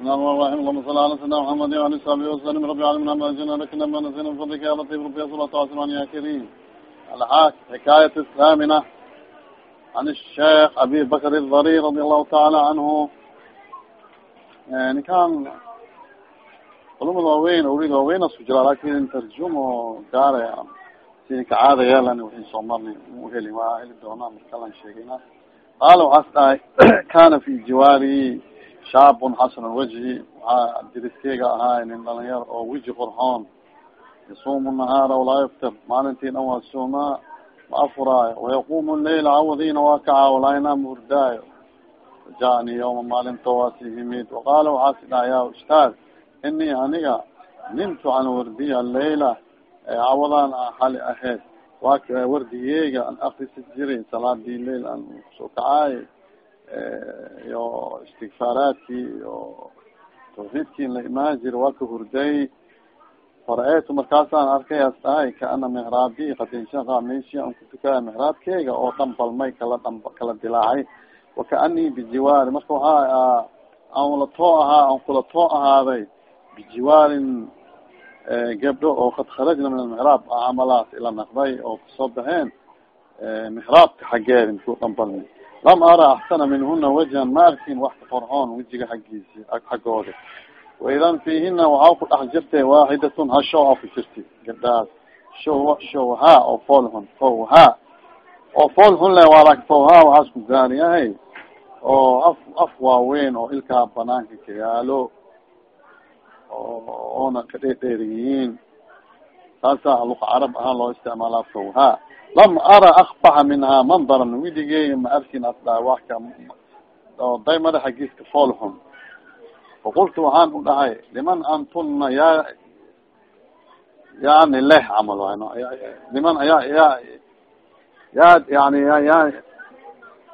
اللهم صل على سيدنا محمد وعلى صحبه وسلم رب العالمين ما جنا لك لما نزل من فضلك يا لطيف ربي صلى الله عليه وسلم يا كريم الحاك حكاية الثامنة عن الشيخ أبي بكر الضري رضي الله تعالى عنه يعني كان culumada waaweyn awlid waaweyn asku jira lakin tarjumo gaara yani sidi kacaada yeelan wixii soo marnay uheli waa heli doonaa markalan sheegayna qaala waxaas dhahay kana fi jiwaari shaabun xasan wajhi waxaa diriskeyga ahaa nin dhalinyar oo weji qorxoon yasuumu nahaara walaa yuftir maalintii dhan waa soomaa ma afuraayo wayaqumu lail cawadiina waa kacaa walaa inaam hurdaayo jani yawma maalinto waa si yimid waqaala waxaas dhahay ya ustaad ini aniga nimtu can wardiya layla cawadaan hali ahayd waa wardiyeyga an akrisi jiray salaadii lail an ku soo kacaay iyo istigfaaraadkii iyo tawxiidkii la imaan jira waa ka hurday fara-eytu markaasaan arkay as dhahay kaana mixraabi kadinshaqa meshi an kutukaya mixraabkeyga oo dhan balmay kala dhan kala dilaacay. Wakaanii bijiwaari marka waxaa aan la too ahaa aan kula too ahaaday bijiwaarin gabdho oo kad kharajna min almixraab camalaas ila naqday oo ka soo baxeen mixraabka xaggeedi ku dhanbalmi lam ara axsana minhuna wajhan ma arkin wax ka qorxoon wejiga xaggiisi xaggooda waidan fiihina waxaa ku dhex jirtay waaxidatun hasho a ku jirti gabdhahaas show showha oo foolhun fowha oo foolhun le waa laki fowha waxaas ku gaar yahay oo af af waaweyn oo ilkaa banaanka ka yaalo oona ka dheerdheeriyiin saasa luqa carab ahaan loo isticmaalaa fowha lam ara akbaxa minhaa mandaran widigey ma arkin asdha wax ka oo day madaxa giiska foolxun faqultu waxaan u dhahay liman antuna yaa yani leh camal liman ya ya yaad yani ya ya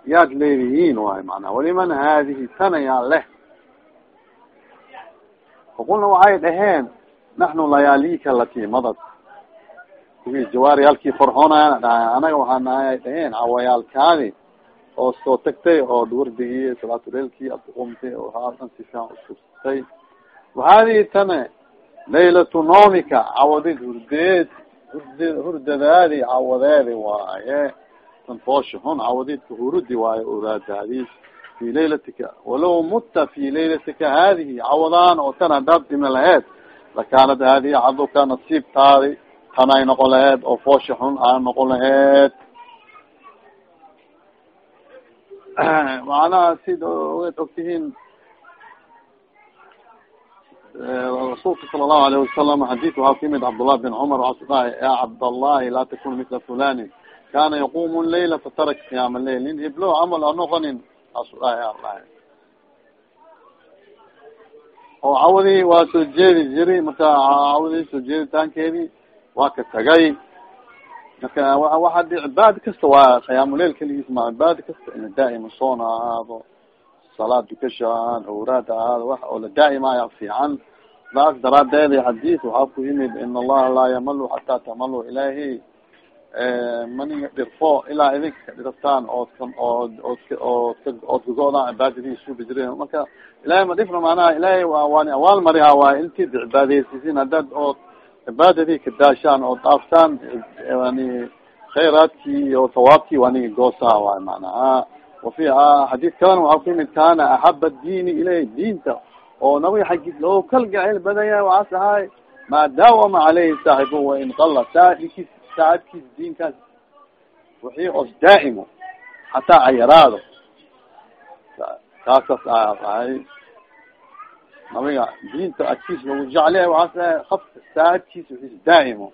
yaad leedihiin waay manaa waliman haadihi tana yaa leh. Faqulna waxay dhaheen naxnu layaalika lati madad kuwii jawaari halkii qorxoonayana dhahay anaga waxaa nahay ay dhaheen cawayaalkaadi oo soo tagtay oo dhawardigii salaatuleelkii ad kuqumtay oo haadan si fiican usugtay waxaadii tane laylatu noomika cawadid hurdeed hurd hurdadaadi cawadeedi waaye tan foosha hun cawadidka hurudi waaye oraadaadiis fi laylatika walaw mutta fi laylatika hadihi cawadaan oo tan hadaad dhima laheed lakaanad hadihi caduka nasiibtaadi tan ay noqon laheed oo foosha xun aa noqon laheed macnaha sida waad ogtihiin rasuulka sala allahu alayh wasalam xadid waxaa ku yimid cabdullah bin cumar waxaa su dhahay ya cabdallahi laa takun mila fulani. Kana yaqumu layla fatarak qiyaama lail nin heblo camal a noqonin asu dhahay a dhahay oo cawadii waa soo jeedi jiri marka cawadii soo jeeditaankeedi waa ka tagay. Marka waxa di cibaada kasta waa khiyaamuleyl keligiis ma cibaada kasta ina daa'ima soona ahaado salaad dukasha ahaado awraad ahaado wax oo la daa'imaya fiican. Saas daraadeeda xadiis waxaa ku yimid in allaha laa yamalu xataa tamalu ilahi maniga dhirfo ilaa idinka ka dhiraftaan ood ood ood ood ood kago-daan cibaadadiisu bijireen. Marka ilahay ma dhifna manaha ilahay waani awaal mariha waay intid cibaadeysisin haddaad ood cibaadadii ka daashaan oo dhaaftaan yani khayraadkii iyo sawaabkii waniga goosaa waay manaha wafi xadiid kalena waxaa ku yimid kana axaba diini ilay diinta oo nabiga xaggi loo kalgacayl badan yahay waxaas ahaay maa daawama caleyhi saaxibu wain qala saaibkiis saacadkiis diinkaas wixii os daa'imo hataa ayaraado kaasas ahay nabiga diinta agtiis lagu jeclyahay waxaas af saacadkiis wiis daa'imo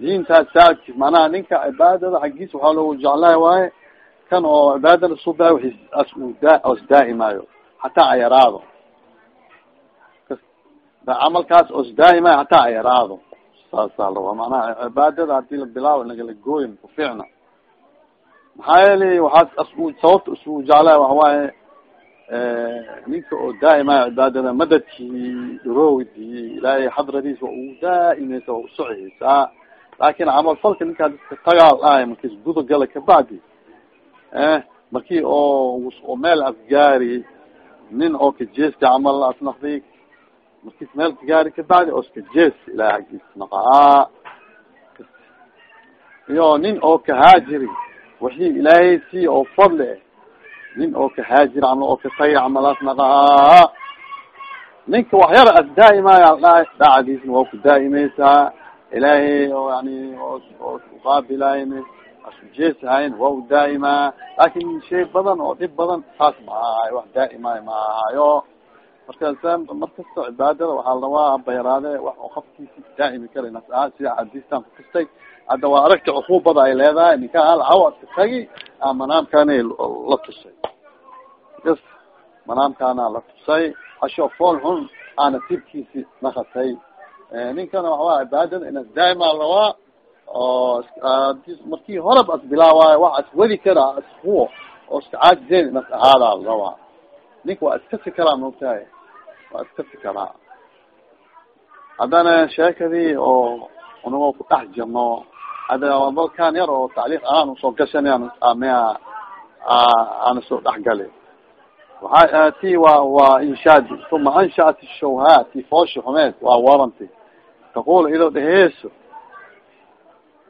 diintaas saacadkiis manaha ninka cibaadada xaggiis waxaa loogu jeclahay waaye kan oo cibaadada as os daa'imaayo hataa ayaraado camalkaas os daa'imaayo hataa ayaraado saasa larabaa manaha cibaadada haddii la bilaawo nagala gooyin ku fiicna maxaa yeelay waxaas as sababta isku jeclahay waxawaaye ninka oo daa'imaayo cibaadada madadkii dharoowidii ilaahay xadradiisa waa ugu daa'imeysa waa usoceysaa laakin camal falka ninkaa dadka tagaal ahay markis guda gala kabacdi markii oo oo meel afgaari nin oo kajeeska camal asnaqdi markis meel kagaari kabacdi oo iskajees ilahay agis naqaa. Iyo nin oo kahaajiri wixii ilaahay si oo fadli nin oo kahaajir camal oo katay camalaas naqaa ninka waxyar as daa'imaya aldhahay daacadiisna waa ku daa'imeysaa ilaahay oo yani oo uqaabilayn askujeesahayn waa u daa'imaa laakin shay badan oo dhib badan saas ma ahayo wax daa'imay ma ahayo marka markasta cibaadada waxaa larabaa bayraade wax oo qafkiisi daa'imi kara nas ahaan sida xadiistan kukastay hadda waa aragta cukubada ay leedahay ninka hal cawadka tagi manaamkaana la tusay. S manaamkaana la tusay. Hasho fool xun aana tirkiisi nakatay ninkana waxawaa cibaadada inas daa'ima rabaa oo markii horab as bilaawaayo wax as wadi kara as huwo oo iska caajizen inas ahaadaa rabaa ninka waa iska sikaraa maogtahay waa iska sikaraa haddana sheekadii oo unagoo ku dhex jirno hada dalkan yar oo tacliiq ahaan u soo gashan mea aana soo dhexgali waxa ti wa waa inshaadi uma anshaat shawha ti foosha xumeed waa waranti taqul idoo dheheyso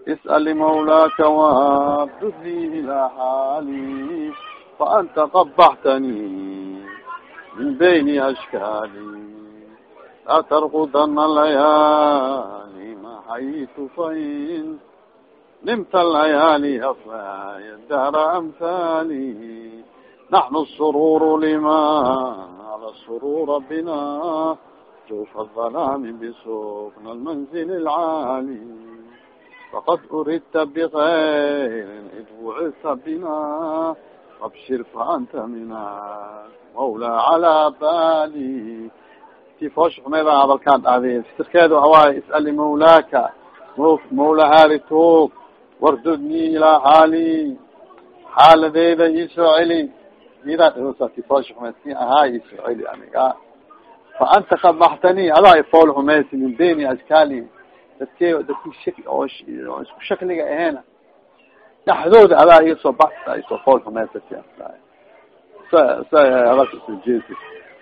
isأl mawlaaka wabdudni ilaa xaali faanta qabaxtani min bayni ashkaali. Laa tarkudana layaali ma xayitu fain nimta layaali afaya dahra amhali naxnu الsurur lima ala surura bina jوف الظلام بسكن المنزل العالي فقد أردت بخير إذ بعثت بنا فابشر فأنت منا مولى على بالي tifosh xumeyda hadalkaan dhahday fisirkeedu hawaay isali mawlaaka mawla haali tuug wardudni ilaa xaali xaaladeyda iisoo celi ki ahaa iisoo celi aniga fa anta kabaxtani adaa ifool xumeysi min beni ashkaali dadke dadki isku shakliga aheena dhaxdooda adaa iisoo baxsa isoo fool hadalkajeesi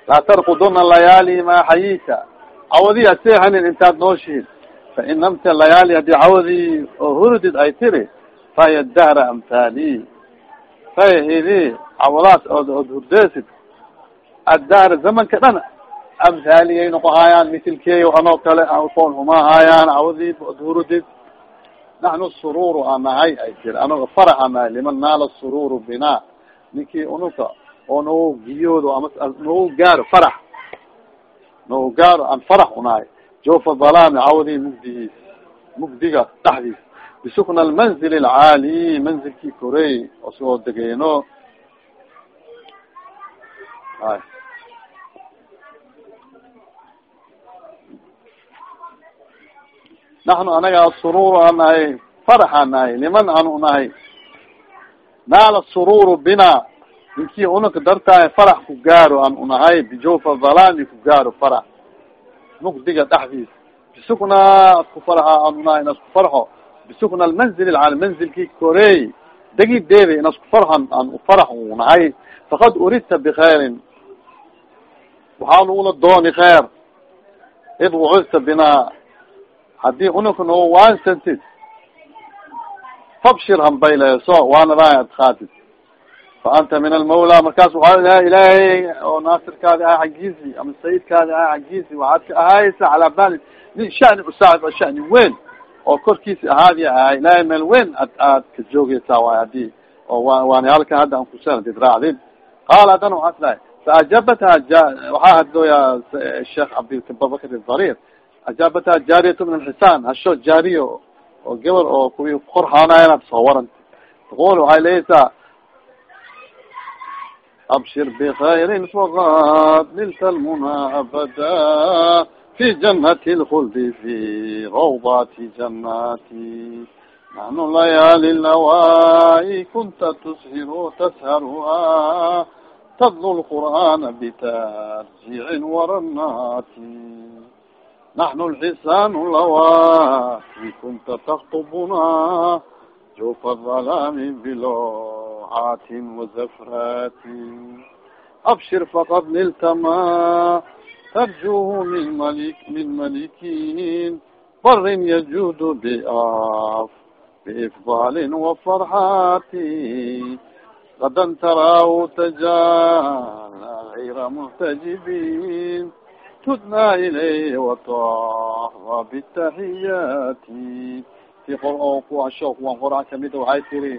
laa tarkuduna layaali ma xayita cawadi aseexanin intaad nooshihin fain namta layaali haddii cawadi oo hurdid ay tiri faya dahra amthali faya idi cawadaas ood ood hurdeesid addahra zamanka dhan amthaaliyay noqohaayaan misilkeeyo anoo kale fool xumahaayaan cawadi ood hurdid naxnu sururu anahay ay tiri anaga farax anahay liman naala sururu bina ninkii unuka oo nagu giyoodo ama nagu gaaro farax nagu gaaro aan farax u nahay jofa dalaami cawdi mugdigiis mugdiga dhaxdiis bisukna almanzil alcaali manzilkii korey oo sigoo degeyno ay naxnu anaga asurur aan nahay farax aan nahay liman aan u nahay naala sururu bina ninkii unaka dartaay farax ku gaaro aan u nahay bijofa dhalami ku gaaro farax mugdiga dhaxdiis bisukna asku farxa aan u nahay in asku farxo bisukna almanzil alcaali manzilkii koreey degideeda in asku farxan aan farax u nahay faqad uridta bikayrin waxaa nugula dooni kheer id wucudta binaa haddii unaka noo waansantid fabshir hambayleeso waana raa adkaatid faanta min almawla markaas waa ilaahay oo naasirkaadi ah xaggiisi ama sayidkaadi ah xaggiisi waxaad ka ahaysa calaa bali nin shani usaaxib o shani weyn oo korkiisi ahaadi ahay ilaahay meel weyn ad aad ka joogeysaa waay haddii oo wa waani halka hadda an kusanadid raacdin qaala haddana waxaas lahay faajaabatha waxaa hadlooya sheekh cabdibabakr darir ajaabatha jaariyat min alxisaan hasho jaariyo oo gabar oo kuwii korhaanayan soo waranta taqul waxay leeysaa abshir bkayri faqad nilta lmuna abada fi janati lkuldi fi rawdati janati naxnu layaali lawai kunta tushiru tasharuha tadlu lqur'ana bitarjicin waranati naxnu lxisaan lawai kunta taktubuna jufa alami bilo عات وزفرات abshir faqad niltama tarjuhu min malik min malikin barin yajudu biaf biifdalin wafarxati gadan taraahu tajala غayra muxtajibin tudna ilayh watahda bitaxiyati ti qor oo ku asho kuwan qora kamida waxay tiri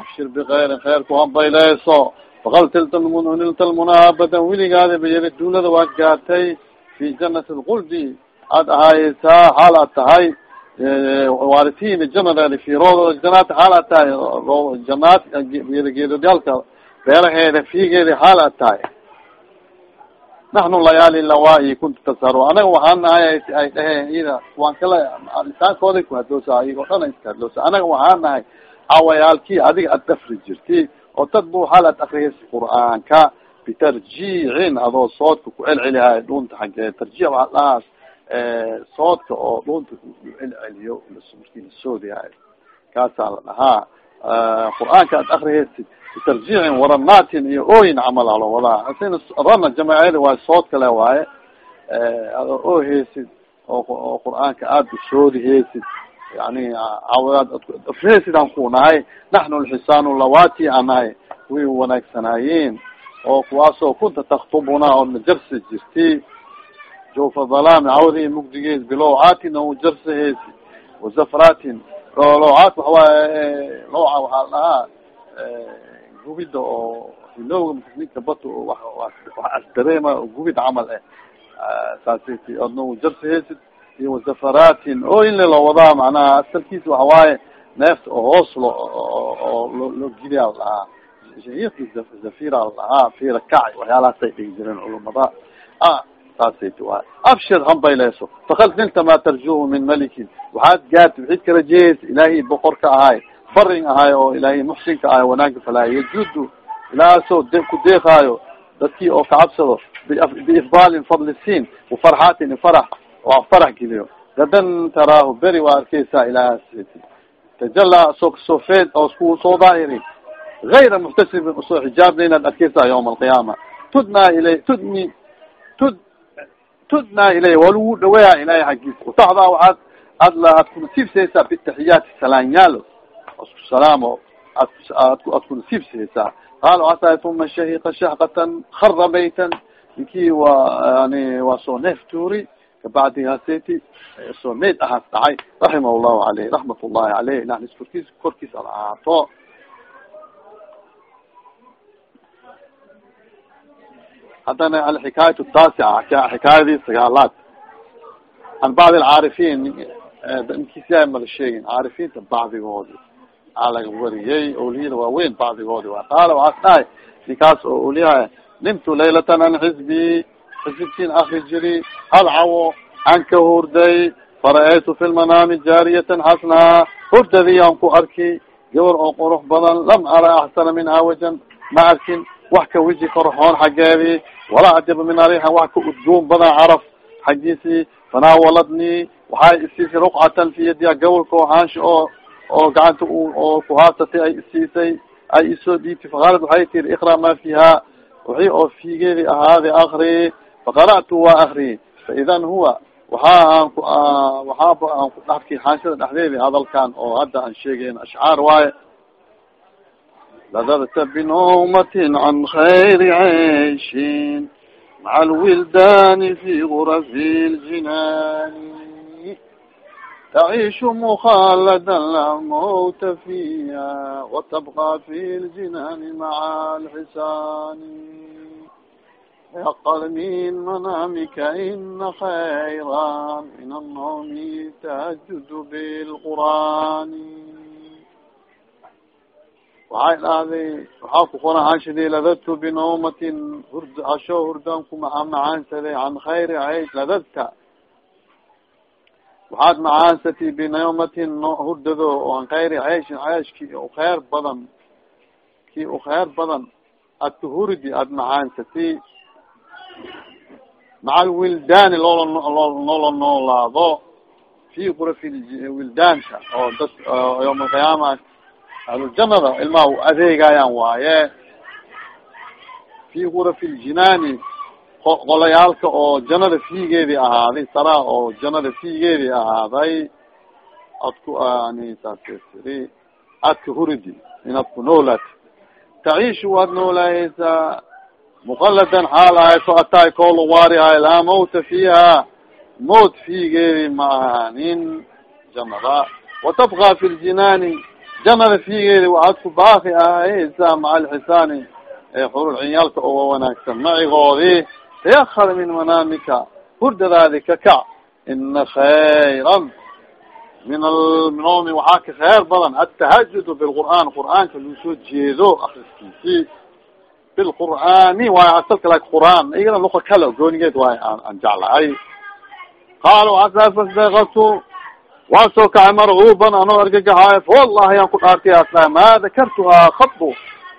abshir bikayrin kheer ku hambayleyso faqal tilta lmunahabadan wiligaada bayari duulada waad gaartay fi janati lguldi aad ahaysaa xaal aad tahay waaritiin janadedi fi rood janaat xaal aad tahay janaat geedodyaalka beeraheeda fiigeedi xaal aad tahay naxnu layaali lawai kunta tasaro anaga waxaan nahay ay dheheen ida waan kala lisaankooday ku hadloosa iyago dhan iska hadloosa anaga waxaan nahay awayaalkii adiga ad dafri jirti oo tadbu xaal ad akriyaysa qur'aanka bitarjicin adoo soodka ku celcelihay dhunta xagee tarjic waa dhahaas soodka oo dhunta kucelceliyo markii lasoodihay kaasaa la dhahaa qur'aanka ad akriyaysid bitarjicin waranatin iyo oyin camal alo wadaa asina rana jamaacada waay sood kale waaye adoo oo heysid oo qur'aanka aada usoodi heysid yani afresid aan ku nahay naxnu lxisaanu lawati aan nahay way wanaagsanaayeen oo kuwaasoo kunta taktubuna oo najarsi jirti jawfa dhalaami cawdi mugdigeed bilowcaatin o jarsa heysi wazafratin lowcaat waxawaaye lowca waxaa la dhahaa gubida oo hilowga ninka bat wax asdareema gubid camal eh saasiti odna jarsa wazafaratin oo in leloo wadaa macnaha asalkiisa waxawaaye neefta oo hoos lo oo loo gidiya la dhahaa zafira la fira kaci waxyaalahaasay dhigi jireen culumada a saasayt waay abshir hambayleyso fakad nilta ma tarjuhu min malikin waxaad gaarti waxid kala jeeyeysa ilaahay boqorka ahay barin ahay oo ilaahay muxsinka ahay wanaaga falaayo yajudu ilaasoo ku deekaayo dadkii oo kacabsado biifdaalin fadli siin wafarxaatin farax waa farax geliyo gadan taraahu beri waa arkeysaa ilaahas tajala soo kasofeed oo isku soo daahiri gayra muxtasibin u soo xijaabna inaad arkeysaa yawma alqiyaama tudnaa ilay tudni tud tudnaa ilay waa lagu dhaweeya ilahay xaggiisa. Utaxdaa waxaad ad la ad kunasiibsaysaa bitaxiyaati salaanyaalo isku salaamo. Ad ad kunasiibsaysaa qaala waxaa uma shahiqa shahqatan khara baytan. Ninkii waa yani waa soo neef tuuri kabacdi haseti soo mayd ahaas dhacay raximah llahu aleyh raxmat ullahi aleyh naxnis korkiis korkiis ad ahaato haddana alxikaayat taasica xikaayadii sagaalaad an bacd alcaarifin inkiisa mala sheegin caarifiinta bacdigoodi aa laga wariyey oliyada waaweyn bacdigoodi waa qaala waxaas dhahay ninkaas oo oliyaha nimtu laylatan an xisbi xisibtiin akri jiri hal cawo an ka hurday fara-aytu fi lmanaami jaariyatan xasnaha hurdadii aan ku arki gabar oo qurux badan lam ara axsana minha wajan ma arkin wax ka weji korxoon xaggeedii walaa ajaba min arihan wax ka udgoon badan caraf xaggiisii fanaawaladnii waxay isiisay ruqcatan fi yadiya gabolka oo haansha oo oo gacanta oo kuhaasatay ay isiisay ay isoo dhiibtay faqaalad waxay tiri ikra ma fiha. Wixii oo fiigeedi ahaada akri faqara'tu waa akriyay faidan huwa waxa aan ku waxaa aan ku dharki xaashada dhexdeeda hadalkan oo hadda aan sheegayn ashcaar waaye ladarta binumatin can khayri ceyshin maca lwildaani fi gurafi ljinaani taciishu mukhaladan la mawta fiha watabqa fi ljinaani maca alxisaani يقل من منامك إن خيرا من النوم تهجد بالقرآن waxay dhahday waxaa ku qoran cashadii ladadtu binawmatin hurd asho hurdaanku maxaa macaansaday can khayri caysh ladadta waxaad macaansati binawmatin hurdado oo an khayri ceyshin ceyshki u kheyr badan ki u kheyr badan ad ka huridi aada macaansati maca alwildaani loola noola noolaado fi qurafi wildaanka oo dad yawma alqiyaama ahlujanada ilmaha u adeegayaan waaye. Fi gurafi ljinaani qolayaalka oo janada fiigeedi ahaaday saraa oo janada fiigeedi ahaaday. Ad ku ani saasiri aad ka huridi inaad ku noolaat taciishu waad noolaayeysaa muqaladan xaal ahay ko ataay koolu waari ahay laa mawta fiiha. Mawt fiigeedi ma ahanin janada watabqa fi ljinaani janada fiigeedi waxaad ku baaqi ahayeysaa maca alxisaani xurulcinyaalka oo wanaagsan. Macigoodi tayakar min manaamika hurdadaadi ka. Kac ina khayran min alnoomi waxaa ka kheyr badan. Atahajud bilqur'aan qur'aanka loo soo jeedo akriskiisi bilqur'aani waayo asalka like qur'aan iyagana luqa kale goonigeed waay aan jeclahay qaala asafasdakatu waa soo kacay marguban anoo argagaxaayo fawallahi aan ku dhaartay asla ma dakartuhaa kabo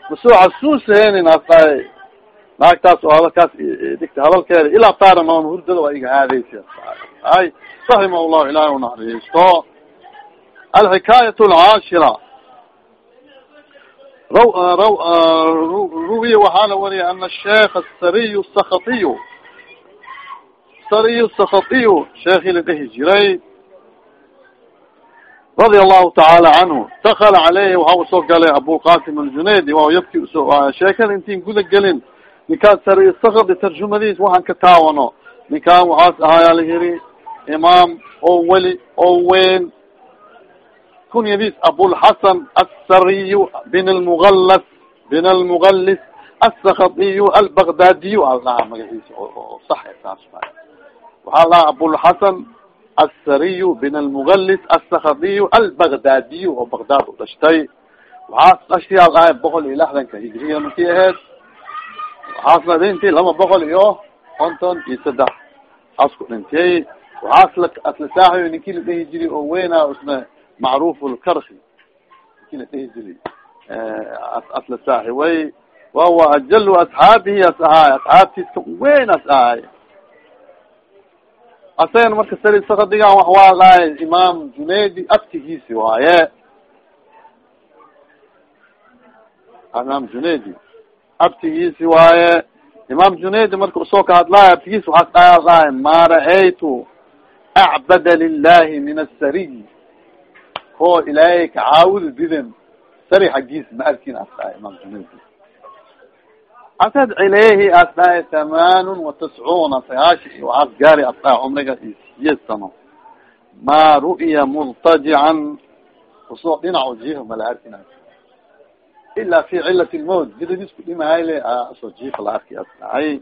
masoo xasuusaheenin asay naagtaas oo hadalkaas digta hadalkeeda ilaa taara noon hurdada waa iga aadeysa ay raxima llahu ilahay unaxariisto alxikaayat alcaashira ruwiya waxaa la wariyay ana sheekh asariy sakatiy sariy sakatiy sheekii la dhehi jiray. Radia allahu tacaala canhu dakala caleyhi waxa u soo galay abulqasim aljunaydi waa yabki u soo sheekada intiin guda gelin. Ninkaan sariy sakati tarjumadiis waxaan ka taawano ninkaan waxaas ahaayaa la yiri imaam oo weli oo weyn kunyadiis abulxasan asariy bin lmugalas bin almugalis asakatiy albagdadiy aldhahaa magaciisa sax saas waxaa lahaa abulxasan asariy bin almugalis asakatiy albagdadiy oo bagdad u dhashtay waxaas dhashtay al boqol iyo lixdanka hijriya markii aheyd waxaasna dhintii laba boqol iyo konton iyo saddex as ku dhintay waxaas la asla saaxiyo ninkii la dhehi jiri oo weyna isna la dhehi jiri asla saaxiway wawa ajalu asxaabihi as ahaay asxaabtiiska weyn as ahaay asagana marka sari sakadigan wax waa lahay imaam junaydi aftigiisi waaye imaam junaydi abtigiisi waaye imaam junaydi marka u soo ka hadlaayo abtigiis waxaas dhaaya dhahay ma ra'aytu acbada lilahi min asariy ko ilaahay kacaawudi didan sari xaggiis ma arkin as dhahay imaam asad cilehi as dhahay thamanun wa tiscuuna sagaashi iyo waxaas gaari as dhahay cumriga iyo siyeed sano. Ma ru'ya multajican u soo dhinaco jiha mala arkin ila fi cilat lmowt diladiis ku dhimahayle soo jiifa la arki as dhahay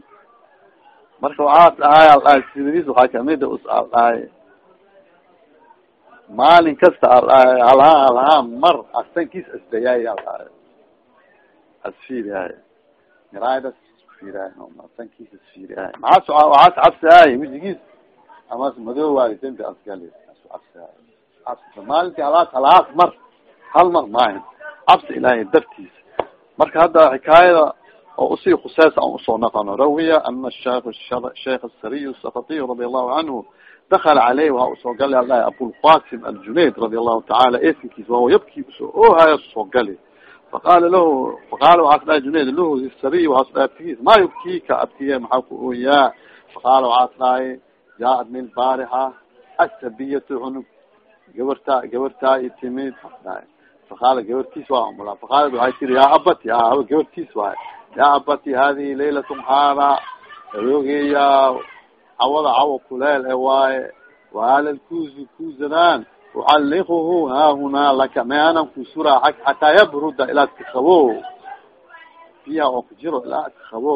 marka waxaas ahay al dhahay waxaa kamida us dhahay maalin kasta al dhahay halhaan halhaan mar asankiis asdayaay al dhahay asfiirihay miraadas iskufiirahay asankiis asfiirihay maxaas waxaas cabsiahay wejigiis amas madoowaay dembi asgali cabsiahay maalinti halaas halahaas mar hal mar maahin cabsi ilaahay dartiisa marka hadda xikaayada oo u sii khuseysa an u soo naqano rawiya ana shekh sheikh asariy sakatiy radi allahu canhu dakala caleyh waxa u soo gali aldhahay abulqasim aljunayd radi allahu taala esinkiis wawa yabki u soo oohaya soo gali faqaala lahu faqaala waxaas dhahay junayd lahu sariy waxaas dhahay abtigiis ma yubkika abtiye maxaa ku ooyaa faqaala waxaas dhahay jaaad min baarixa asabiyatu cunug gabartaa gabartaa i timid dhahay faqaala gabartiis waa umula faqaalad waxay tiri yaa abati gabartiis waay yaa abati hadihi laylatun haada adogeya cawada cawo kuleel waaye waalal kuzu kuzadaan ucalikuhu haahunaa laka meanan kusuraa ag xataa yabruda ilaa iskakabo fiha oo kujiro ilaa iskakabo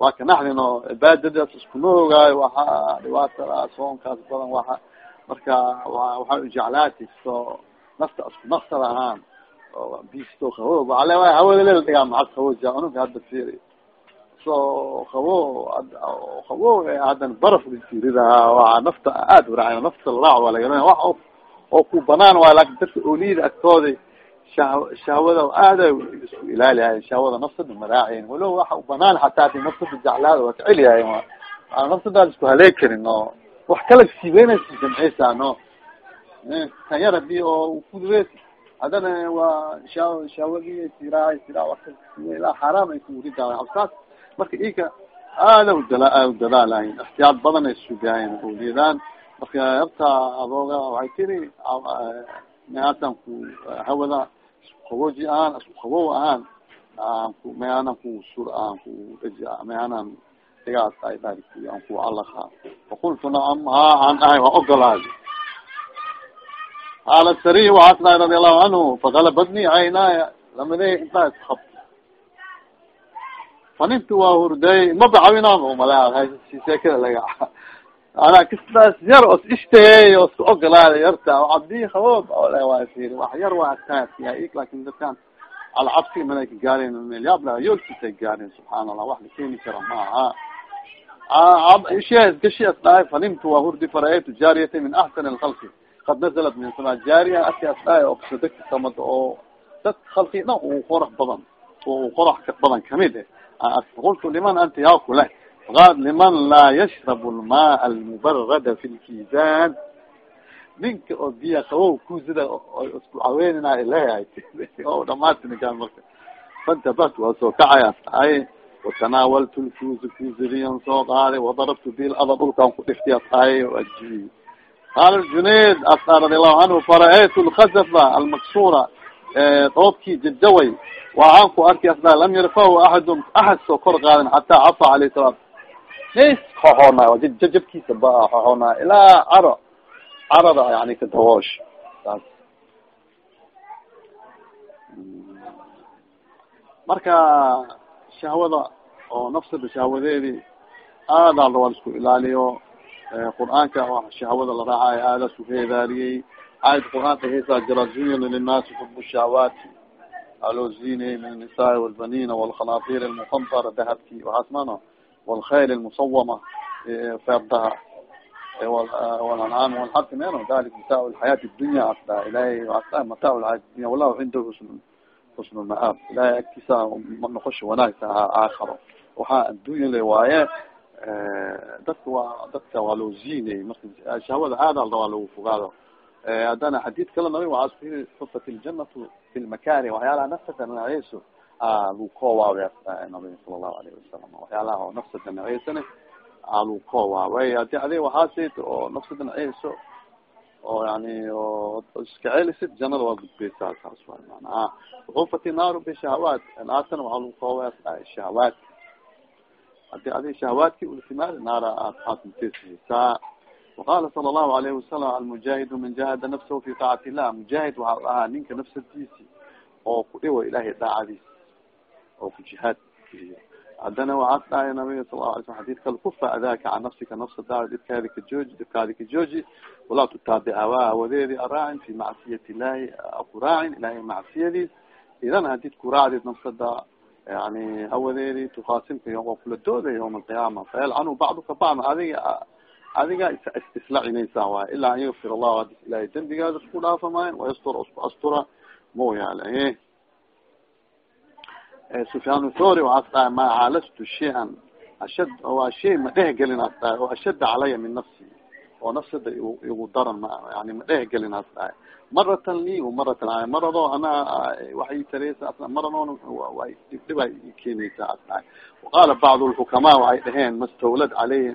waa kanaxdin oo cibaadadaas iskunahogaayo waxa dhibaatada soonkaas badan waa marka waxay ujeclaati so nafta isku naqsad ahaan bisto kabo ale hawada lel dhigaa maxad qaboja ununka hadda firi so qabo qabo haddan baraf siridaa waa nafta aad waraacay nafta laraac waa laga wax oo ku banaan waay laakiin dadka oliyada agtooda shah shahwada aada isku ilaalihayen shahwada nafsada maraacayn walo waxa banaan xataa adi nafsada jeclaada waa kaceliyahay nafsadaad isku haleeg karin oo wax kala siibeynaysa jamceysa no kan oo kudureed haddana waa sha shahwadi siraa siraa ilaa xaraam ay kuuridaa abkaas marka ika aada dala dadaalayin ixtiyaad badan ay sugaayen uliidaan marka yartaa adooga waxay tiri meatan ku hawada isku qabooji ahaan isku qabow ahaan aanku meanan ku sur aan ku meanan digaas ay dari aan ku alaka fakultu naam ha aan ahay waa ogolaad qaala sariy waxaas dhahay radi allahu canhu fagalabadni caynaaya lamade intaa iskab fanintu waa hurday. Maba cawinaan umala seekada laga ana kisdaas yar os ishtahey os ogolaada yarta. Cabdi haboob waasir wax yar waa askaaya laakiin dadkan alcabsi mana ka gaarin melyaabla yoolkiisay gaarin subxaan allah wax la keeni kara maaha ishes gashias dhahay fanimtu waa hurdi faraaytu jaariyata min axsan alkhalqi. Kad nazalat min sama jaariya asias dhahay oo ka soo degta samada oo dad khalqi dhan uu qorax badan uu qorax badan ka mid eh qultu liman anta yaa kule qaal liman laa yashrab lmaa almubarada fi lkizan ninka oo biya qabow kuzida isku caweynina leeyahay o dhamaati ninkaan marka fantabat waa soo kacayaa tahay watanaawaltu lkuza kuziriyan soo qaaday wadarabtu bil ada dhulkan ku dhiftiya tahay ajibi qaala junayd asa radi allahu canhu fara-aytu lkazafa almaksura doobkii jajaway waxaan ku arki asda lam yarfahu axadun axad soo kor qaadin xataa cafa alayh salaam. Nis xoxoona jajabkiisa ba xoxoona ilaa caro. Carada yani ka dawoosh saas marka shahwada oo nafsada shahwadeedi aada waa la isku ilaaliyo qur'aanka shahwada la raacayo aada isku heedaariyey. Aayad qur'aan dheheysaa jira zuyina linnaasi xubu shahawaati aloo zinay min الnisaai wاlbanina wاlkhanaatir almuqantara dahabki waxaasmano wاlkhayl almusawama feerdaha walancaam walxarti meno dalik mataa lxayaati dunya asda ilahay asda mataa lxayaati dunya walahu cindahu husn husn lmaaab ilahay agtiisa noqosha wanaagsa aakharo waxaa addunya le waaye dadka waa dadka waa loo zinay marka shahwada aada alda waa lagu fogaado haddana xadid kale nabi waxaa isku yiri xufat iljanatu fi lmakari waxyaalaha nafsada naceyso lagu koowaaway nabiga sala allahu alayhi wasalam waxyaalaha oo nafsada naceysane lagu koowaaway hadi adi waxaasid oo nafsada naceyso oo yani oo iska celisid janada waa gudbeysaa saas waay manaa xufat naaru bishahawaat naartana waxaa lagu koowaaya shahawaat. Hadi adi shahawaatki ultimaad naara aad aad mutesisaa وqala sala الlahu alayhi wasalam almujaahidu man jahada nafsahu fi طaacati illah mujaahid waxaa ahaa ninka nafsadiisi oo ku dhiwa ilahay daacadiis oo ku jihaad haddana waxaas dhahay nabiga sal ه alay slam xadid kale kufa adaka can nafsika nafsadaada dhibkaadi kajooji dhibkaadi kajooji walaa tutaabic hawaa hawadeedi araacin fi macsiyat illahi kuraacin ilahay macsiyadiis idan hadid kuraacdid nafsada yani hawadeedi tukaasimka waa kula dooda yawma alqiyaama fayalcanu bacduka bacda adiga adiga isla cinaysaa waay ilaa an yakfir allahu hadis ilahay dembigaada isku dhaafa maayo wayastur isku astura mooyaale sufyaan thori waxaas dhahay ma caalastu shay-an ashad waa shay ma dhehgelin as dhahay oo ashadda calaya min nafsi. Oo nafsada igu daran ma yani ma dhehgelin as dhahay. Maratan li maratan a marado ana waxay tareysa maradoon way dhibdhiba keenaysaa as dhahay. Waqaala bacd lxukamaa waxay dhaheen mastawlad caleyhi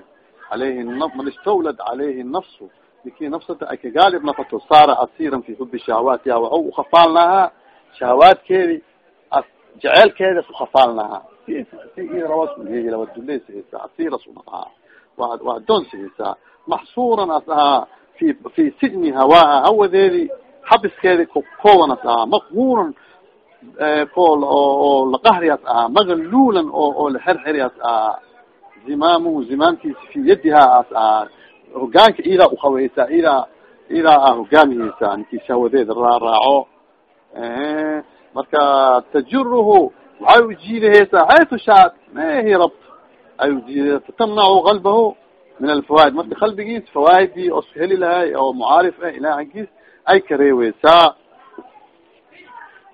alayhi man istawlad calayhi nafsu nikii nafsada ay kagaalib noqoto saara asiran fi xubi shahawaatiha waxau ukhafaal lahaa shahawaadkeedi jeceelkeeda ukhafaalnahaa unaqaa wa waa adoonsahaysaa maxsuuran as ahaa fi fi sijni hawaaha hawadeedi xabiskeedi kooban as ahaa maqhuuran kool oo laqahri as ahaa magaluulan oo oo laxerxeri as ahaa zimaamuhu zimaamkiisa fi yadiha hogaanka idaa uqaweysaa idaa idaa a hogaamihaysaa ninkii shahwadeeda raaraaco marka tajuruhu waxay ujiidahaysaa xaytu shaat mehi rabto ay ujiida tatamnacu qalbahu min alfawaaid marka qalbigiis fawaaidii oo heli lahay oo mucaarif ah ilahi xaggiis ay kareeweysaa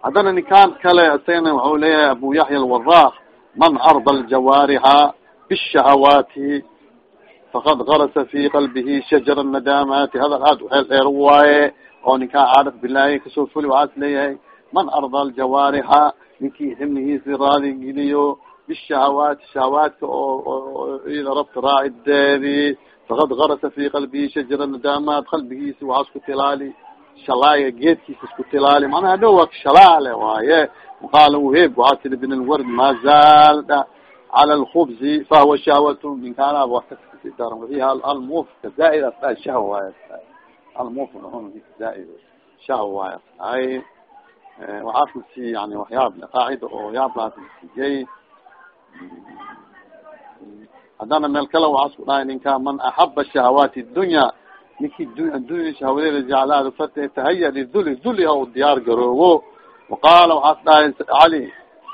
haddana ninkaan kale isagana waxau leeyahay abu yaxya alwaraaq man arda aljawaarixa bishahawaati faqad garasa fi qalbihi shajara nadamati hadal aad uxeel dheer waaye oo ninkaan caarif bilaahi ka soo fuli waxaas leeyahay man arda aljawaarixa ninkii xibnihiisi raadi geliyo bishahawaati shahawaadka oo ida rabta raacideedi fakad garasa fi qalbihi shajara nadaamaad qalbigiisi waxaa isku tilaali shalaaya geedkiisa isku tilaali macnaha dhow waa shalaale waaye qaala uheb waxaa tiri bin lward ma zaal dha cala lkubzi fahuwa shahwat min kaana wa kasdar wahiha almuf kazaaid asda shahwa waay almuf kazaaid shahwa waay ay waxaas nasi yani waxyaab qaacida oo yaab laas nasijay haddana meel kale waxaa isku dhahay ninka man axaba shahawaati dunya ninki adunya shahawadeeda jeclaada fatahaya liduli duli ha u diyaar garoobo waqaala waxaas dhahay cali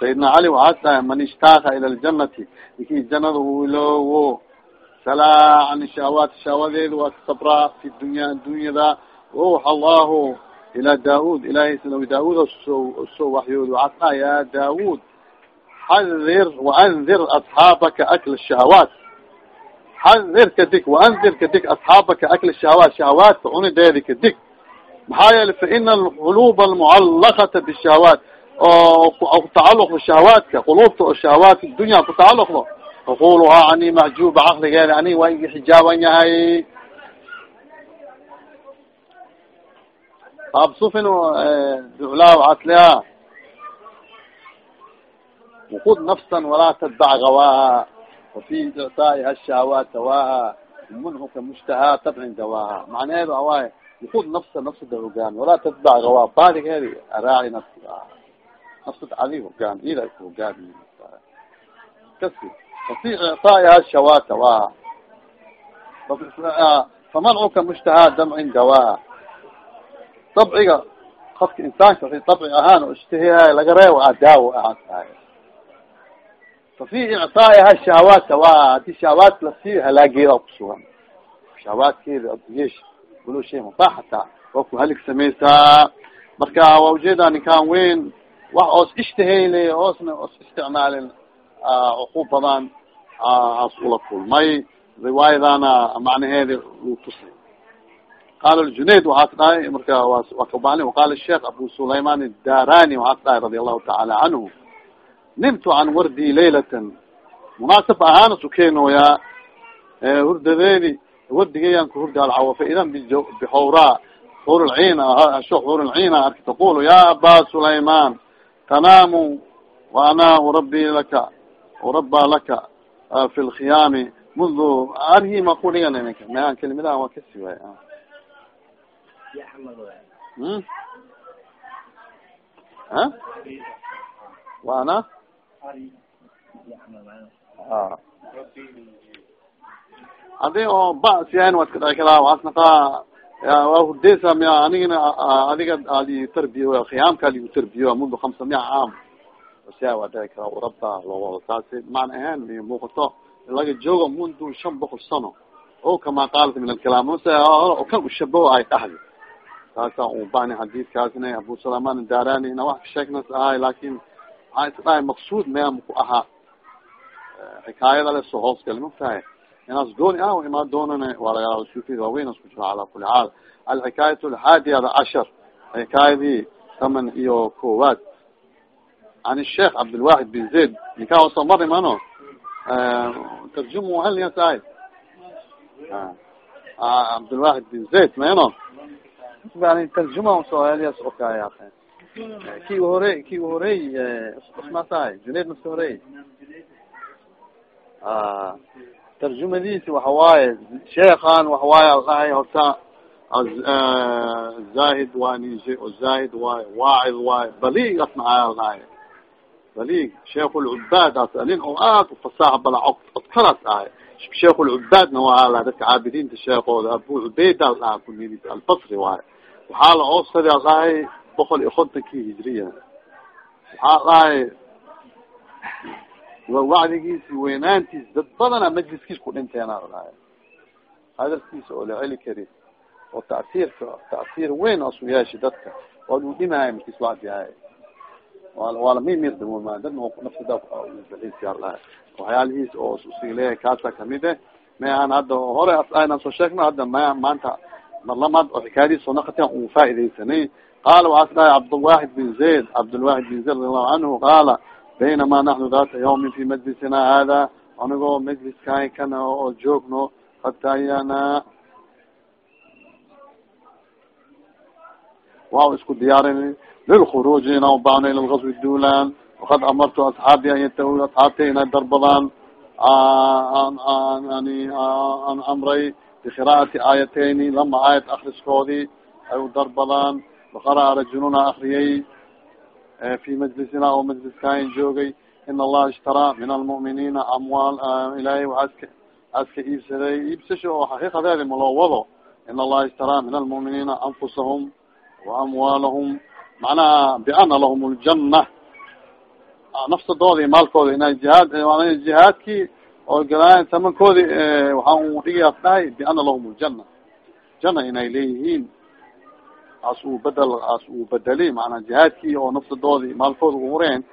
sayidna cali waxaas dhahay man ishtaaka ila ljanati ninki janada uloowo salaa an shahawaat shahawadeeda waa kasabraa fi dunya adunyada uxa allahu ila daud ilahay sna daud soo soo waxyoodi waxaas dhahay ya daud xadir waandir asxaabaka akl shahawaat xadir kadig waandir kadig asxaabaka akl shahawaat shahawaadka cunideedi kadig maxaa yeele faina alquluba almucalaqata bishahawaat oo kutacaluqdo shahawaadka quluubta oo shahawaadka dunyaa kutacaluqdo uquluhaa ani maxjuba caqligeeda ani waa iga xijaaban yahay absufin duclaa casliha وkud nafsa walaa tadbac gawaaha wafi ictaa'iha shahawaat sawaaha munhuka mushtahaa tabcin dawaaha macnaheedu awaaye وkud nafsa nafsada hogaan walaa tadbac gawaa baadigeedi araaci nafsiga naftad adi hogaan ida ku hogaami kas wafi icطaayaha shawaka wa famancuka mushtaha damcin dawa dabciga qofka insaanka wa dabci ahaan o ishtahihay laga reebo a daawo ahaan tahay fafi icطaayaha shahawaat dawa haddii shahawaat lasiiyo halaageeda kusugan shahawaadkeeda adduyeesh gulo shay mafaxata waa ku halik samaysaa marka waa ujeeda ninkaan weyn wax oos ishtahayle oosna os isticmaalin cuquub badan as ula kulmay riwaayadana macnaheeda lu tusay qaala junayd waxaas dhahay marka waa kabali waqala sheekh abu sulayman darani waxaas dhahay radi allahu taala canhu nimtu can wardi laylatan munaasab ahaana sukeenooyaa hurdadeedi wardigayaan ku hurda alcawa fa idan bixawraa hurlciina sho hurlciina arki taqulu ya aba sulayman tanaamu wa ana urabi laka uraba laka fi lkhiyaami mundu arhima ku dhigan ninka maan kelimadaha waa kasi waay ha wa ana? Hadii oo basiyan waa iska dhici karaa waasnaqa waa hurdeysa miya anigana adiga ali tarbiyo khiyaamka aligu tarbiyo mundu hamsa miya caam. Sia waa dhici karaa uraba loo taasi macna ahaan mi muuqato laga joogo mundu shan boqol sano. O kama qaalat min alkalaam o kan ushabaho ay dhahdi taasa ubani xadiidkaasna abu salaman darani na wax kasheegnas ahay laakin waxaa is dhahay maqsuud mea maku ahaa. Xikaayada le soo hoos gali maftahay inaas gooni ah imaa doonane waa laga suufiyada waaweyn isku jiro cala kuli xaal alxikaayat alxaadiyata cashar xikaayadii taman iyo koowaad an sheekh cabdilwaxid bin zayd ninkaa oo soo mari mano tarjumu hal yasaay cabdilwaxid bin zayd mayno tarjuma soo helias okaya ki hore ki horey usmasahay junayd maska horey tarjumadiisi waxa waaye sheekan waxa waaye aldhahay horta zahid waa nin zahid waay waacid waay balig asna aya aldhahay balig sheikh lcubaad as nin oo aad ufasaha bala odkaras ahay sheikh lcubaadna waa ala dadka caabidiinta sheekooda abu cubeyd al dhaha kunidis albasri waaye waxaa la oofsadi aldhahay boqol iyo kontonkii hijriya waxaa dhahay wacdigiisi weynaantiis dad badana majliskiis ku dhinteena dhahay hadalkiisa oo la celi kari oo tasiirka tasiir weyn asu yeeshay dadka waa lu dhimahay markiis wacdihay waa lamimir damooma dadna nafsada dhahay waxyaalihiis oo usig leeyahay kaasa ka mid eh may aan hadda hore asaan soo sheegno hadda ma maanta marlamaad oo xikaayadiis soo naqateen uu faa'idaysanay qaala waxaas dhahay cabdulwaxid bin zayd cabdulwaxid bin zayd radiallahu canhu qaala baynama naxnu data yawmin fi majlisina hada anigoo majliskaay kana oo joogno kad taayana waa isku diyaarin lilkhuruuji ina ubano ila lgaswi duulan wakad amartu asxaabi an yata asxaabta inay darbadaan yani an amray bikira'ati aayatayni lama aayad akriskoodii ay u darbadaan faqara'a rajuluna akriyay fi majlisina oo majliskayn joogay in allaha ishtaraa min almu'miniina amwaal ilahay waaska aska iibsaday iibsasho oo xaqiiqadeedi ma loo wado in allaha ishtaraa min almu'miniina anfusahum waamwaalahum macnaha biana lahum ljana nafsadooda iyo maalkooda ina jihaad jihaadkii oo galaayan tamankoodi waxaa u dhigayaas dhahay biana lahum ljana jana inay leeyihiin as uu bedel as uu bedeli maanaa jihaadkii oo nafsadoodi maalkooda uhureen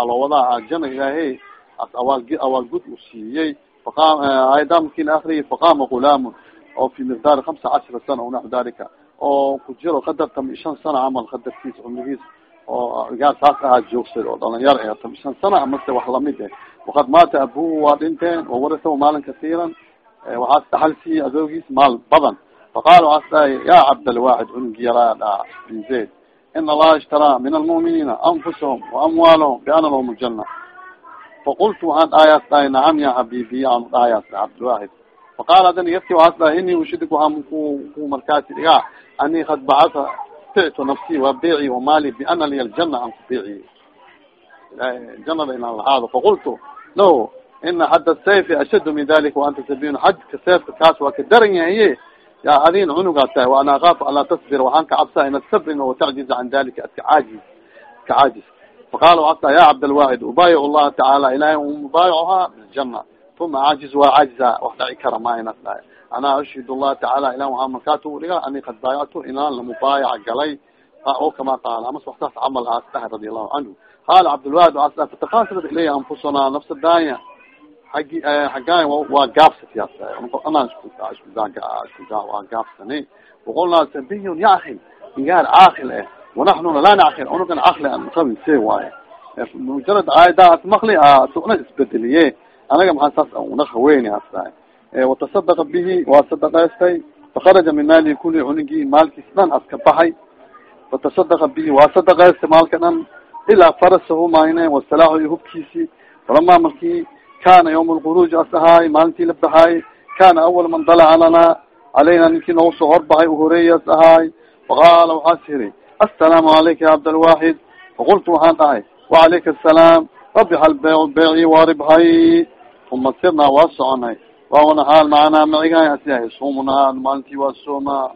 aloowadaa jana ilaahay as awaal awaalgud u siiyey. Faqam ayada markii la akriyay faqama gulaamun oo fi miqdaari hamsa cashara sana o naxu dalika oo ku jiro qadar tama shan sana camal qadarkiis cumrigiis oo gaar saas ahaa joogsad oo dhalinyar e tama shan sana amase wax la mid eh wakad maata abuhu waa dhinteen wawarisa maalin kasiiran waxaas dhaxal siiyey adoogiis maal badan faqala waxaas dhahay ya cabdalwaxid cunug yaraa dhaa bin zayd in allaha ishtaraa min almu'miniina anfusahum waamwaalahum biana lahum ljana faqultu waxaan dhaayaas dhahay nacam ya habibi aan dhaayaas cabdilwaxid faqala adani yafti waxaas dhahay ini ushidik waxaa ku ku markaasi dhigaa ani kad bacata bictu nafsi waa bici wamali biana liya ljana an ku bici janada inaan lahaado faqultu no ina xadda sayfi ashad min dalika waanta sabin xadka seefka kaas waa ka daran yahaye ya adin cunugaa tahay wa ana akaafu anlaa tasbir waxaan ka cabsaa ina sabrin oo tacjiz can dalika adka caajiz ka caajiz faqala waxaa ya cabdalwaxid ubaayic llaha tacaala ilahay mubaayicuhaa biljana uma caajiz waa caajiza wax dhaci kara ma inas dhahay ana ashhid llaha tacaala ilah waxaa markaatu dhiga ani kad baayactu inaan lamubaayac galay oo kama qaala amas wax saas camal aas dhahay radi allahu canhu qala cabdilwaxid waas dhahay fatakasrat ilaya anfusanaa nafsa daanya agi xaggaan waa isku isku waa gaabsani waqulnaa sabiyun yacqil igaar caaqil eh wanaxnuna laa nacqil unugan caqli an qabin se waaye mujarad aayadaas makli suna isbedeliye anaga maxaa saas una haweyni as tahay watasadaqa bihi waa sadaqaystay fakaraja min maali kuli cunigii maalkiis dhan aska baxay fatasadaqa bihi waa sadaqaystay maalka dhan ilaa farasahu mayne wasalaahu iyo hubkiisi falama markii kana yawm lkhuruuj as ahaay maalintii la baxaay kana awal man dalaca lana calayna ninkii noogu soo horbaxay uhoreeyay as ahaay faqaala waxaas yiri assalaamu calayka ya cabdalwaxid faqultu waxaan dhahay wacalayka asalaam rabixa albeec beeci waa ribhay uma sirnaa waa soconay wawana haal macanaa macigaay as yahay suumu nahaar maalintii waa soomaa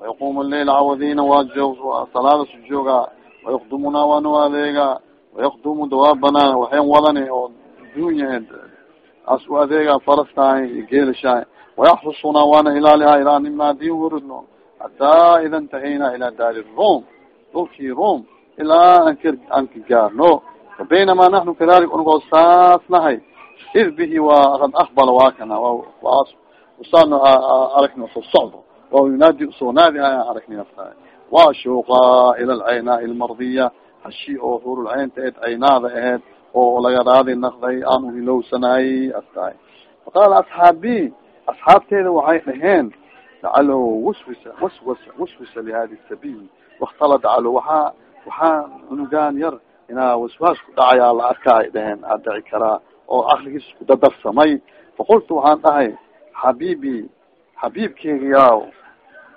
wayaqumu leil cawadina waa joog salaada su joogaa wayakdumuna waanu adeega wayakdumu dawaabana waxayn wadani oo dunya as u adeega farastahay geelishahay wayaxrusuna waana ilaaliha ilaa nima haddii huridno hataa ida intahayna ilaa daari rum dhulkii rum ilaa ank an ka gaarno fabaynama naxnu kadalik unagoo saas nahay id bihi waa kad akbala waa kana usaano aragni soo socdo waa yunaadi u soo naadi ayaan aragni naftahay waashuuqa ila alcaynaa lmardiya hashi oo hurulcaynta eed caynaada aheed oo laga raadi naqday aan uhilowsanaayey as tahay faqaala asxaabi asxaabteeda waxay dhaheen lacalo waswisa waswasa waswisa lihadi sabiy wakhtalad calo waxaa waxaa cunugaan yar inaa waswaas ku dhacayaa la arka ay dhaheen. Aa dhaci karaa oo akligiis isku dadarsamay faqultu waxaan dhahay xabiibi xabiibkeyga yaaw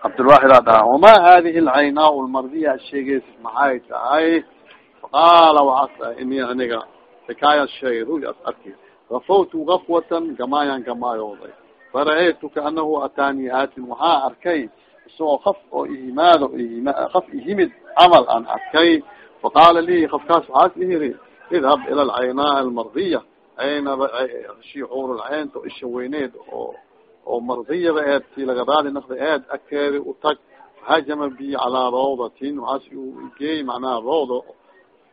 cabdilwaxid aa dhaha wamaa hadihi alcaynaa lmardiya sheegeys maxay tahay? Faqaala waxaas dhahay ini aniga xikaaya sheegay ruli as arki gafawtu gafwatan gamaayan gamaayooday fara-aytu kaanahu ataanii aatin waxaa arkay isagoo kaf oo ihimaado kaf ihimid camal aan arkay faqaala lii kafkaas waxaas ihiri idhab ila alcaynaa almardiya caynaba shicuur lcaynta isha weyneed oo oo mardiyada eed si laga raadi naqda eed agteedi utag hajama bi calaa rawdatin waxaas u geey macnaha rawda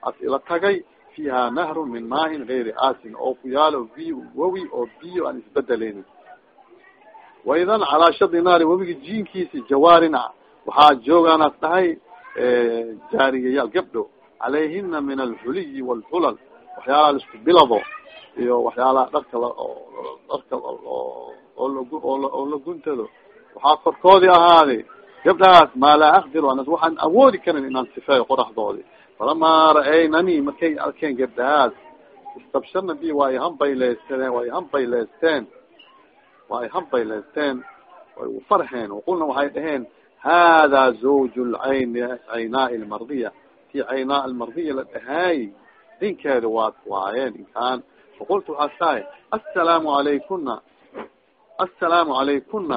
as ila tagay fiha nahrun min maain gayri aasin oo ku yaalo bi wawi oo biyo aan isbedeleynin waidan calaa shadi naari wabiga jiinkiisi jawaarina waxaa joogaan as dhahay jaariyayaal gabdho calayhina min alxuliyi walxulal waxyaalaha la isku bilado iyo waxyaalaha dharka dharka oo la guntado waxaa korkoodi ahaaday gabdhahaas maa laa akdiru anas waxaan awoodi karin inaan sifeeyo qoraxdoodi falamaa ra'aynani markay arkeen gabdhahaas istabsharna bi waa ihanbayleysteen waa ihanbayleysteen waa ihanbayleysteen way u farxeen waqulna waxay dhaheen hada zawj lcayn caynaa lmardiya ti caynaa almardiya la dhahaay ninkeeda waad waayeen inkaan. Faqultu waxaas dhahay assalaamu alaykuna assalaamu alaykuna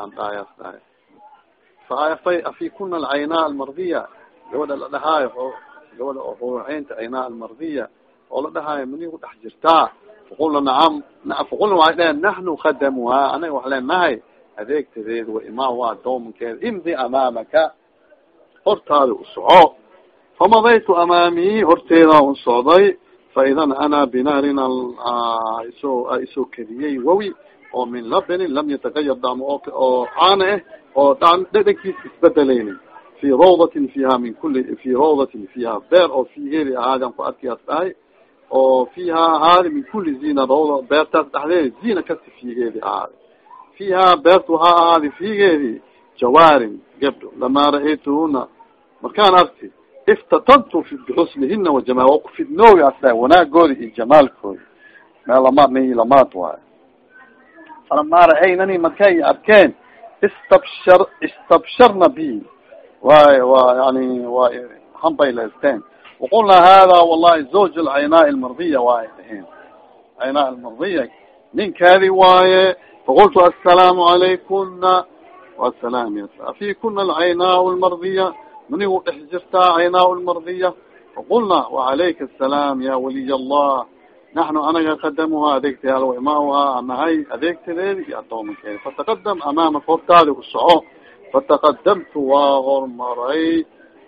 aan dhaayas dhahay fa afikuna alcaynaa almardiya. Gabadha la dhahaayo gabadha oo hooceynta caynaa almardiya oo la dhahaayo mani ku dhex jirtaa faqulna nacam faqulna waxay dhaheen naxnu khadamuhaa anaga wax leenahay adeegtadeeda wa imaa waa doomankeeda imdi amaamaka hortaada u soco. Famadaytu amaamii horteeda un socday. Faidan ana binaarin isoo isoo kadiyey wawi oo min labanin lam yatagayar damo oo caana ah oo dhadhankiis isbedeleynin fi rawdatin fiha min kuli fi rawdatin fiha beer oo figeedi ahaadan ku arkiyaas dhahay oo fiha ahaadi min kuli zina rawda beertaas dhexdeeda zina kasi figeedi ahaadi fiha beerta waxaa ahaadi figeedi jawaarin gabdho lamaa ra'aytuhuna markaan arki iftatantu bixusnihina wajamaal waa kufidnoogi asda wanaagooda iyo jamaalkooda mee lama mi lamaad waayo falamaa ra'aynani markay arkeen istabshar istabsharna bi way wa yani wa hambayleysteen waqulnaa hada wallahi zawj alcaynaa almardiya waay dhaheen caynaa almardiya ninkaadi waaye faqultu assalaamu alaykuna wasalaam afikuna alcaynaa almardiya manigu dhex jirtaa caynaa lmardiya faqulna wacalayka asalaam ya waliy allah naxnu anaga qadamuha adeegtayaal imauhaa anahay adeegtadeedi iyo adoomankeedi fataqadam amaamaka hortaadi ku soco fataqadamtu waa hormaray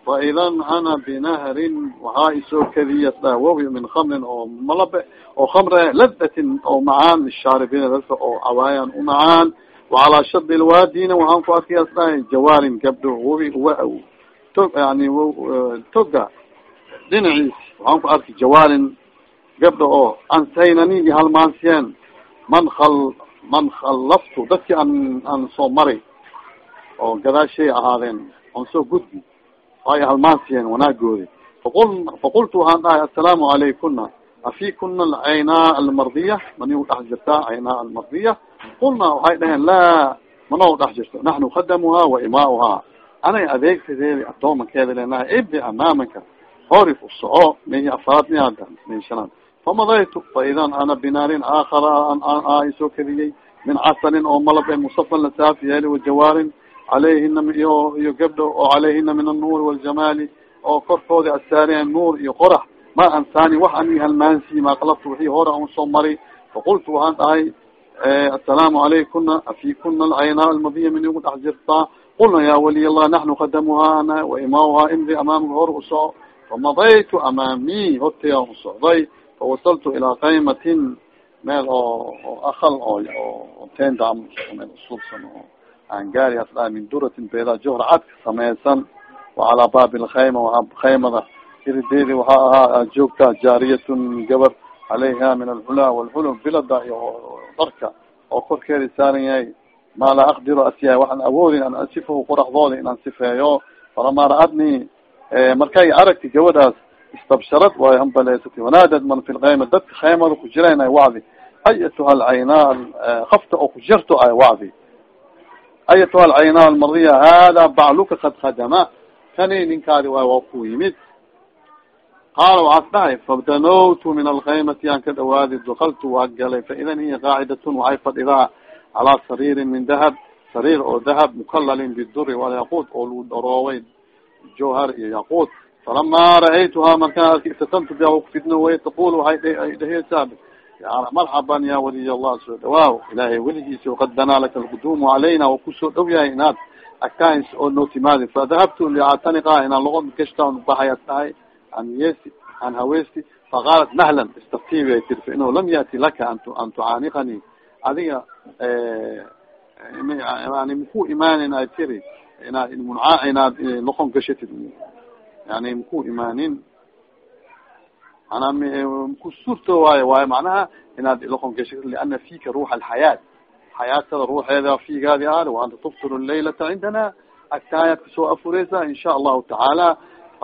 faidan ana binahrin waxaa isoo kadiyas dhahwowi min khamrin oo malabe oo khamre ladatin oo macaan lishaaribina dadka oo cawaayan u macaan wacalaa shadi lwaadina waxaan ku arkayas dhahay jawaarin gabdho wowi wa-aw to yani toga dhinaciis waxaan ku arki jawaarin gabdha oo ansaynani halmaansiyeen man al man khallaftu dadki an aan soo maray oo gadaashay ahaadeen on soo gudbi. Ay halmaansiyeen wanaagoodi faqul faqultu waxaan dhahay assalaamu calaykuna afikuna alcaynaa almardiya? Mani u dhex jirtaa caynaa almardiya. Qulna waxay dhaheen laa mana u dhex jirto. Naxnu khadamuhaa wa imaauhaa anay adeegtadeedi adoomankeeda lenahay ibdi amaamaka. Horif u soco may afaraad mi hadda may shanaad. Famadaytu faidan ana binaarin aakara a isoo kadiyey min casalin oo malab musafan lasaafi yeeli wajawaarin calayhina iyo iyo gabdho oo calayhina min annuuri waljamaali oo korkooda asaariyan nuur iyo qorax ma ansaani wax ani halmaansi maqlaftu wixii hore an soo mari faqultu waxaan dhahay assalaamu calaykuna afikuna alcaynaa almadiya min igu dhex jirtaa qulna ya waliy allah naxnu qadamuhaa ana waimaaha imdi amaamka hor u soco famadaytu amaami hortaya u socday fawasaltu ilaa qaymatin meel oo oo akal oo oo tenda meel usuubsan oo aan gaari asdhaa min duratin beeda johra cadka samaysan wacalaa baabi lkhayma waa khaymada irideedi waxaa ahaa joogtaa jaariyatun gabar calayha min alxulaa walxulum bilada iyo dharka oo korkeeda saaran yahay maa laa aqdiru asyahay waxaan awoodin an asifahu qoraxdooda inaan sifeeyo falamaa ra'adni markay aragti gabadhaas istabsharad way hambaleysatay wanaadad man fi lkayma dadka khaymada ku jirayn ay wacdi ayatuha alcaynaa kafta oo ku jirto ay wacdi ayatuha alcaynaa almariya hada bacluka kad khadama kani ninkaadi waay waa ku yimid qaala waxaas dhahay fabdanowtu min alkaymati aan ka dhawaadi dakaltu waa galay faidan hiya qaacidatun waxay fadhidaa calaa sariirin min dahab sariir oo dahab mukalalin biduri walyaqut oo lagu dharooway jawhar iyo yaquut falamaa ra'aytuhaa markaan arki iftatantu bia kufidno way taqul waxay dheheysaa marxaban ya waliy allah soo dhawaaw ilahay weligiisa waqad banaa laka alqudumu calayna wa ku soo dhow yahay inaad agtaans oo noo timaadi fadahabtu liactaniqa inaan loqod gashta baxayas dhahay an yesi an hawesti faqaalat mahlan istaftii bay tiri fainahu lam yati laka an an tucaaniqani adiga yani maku imaanin ay tiri inaad inaad loqon gashatid yani maku imaanin manaa kusurto waayo waayo macnaha inaad lokon gashi liana fika ruuxa alxayaat xayaatada ruuxeeda figaadi ahaad waanta tuftir laylata cindana agtaayaad ka soo afureysa in allahu tacaala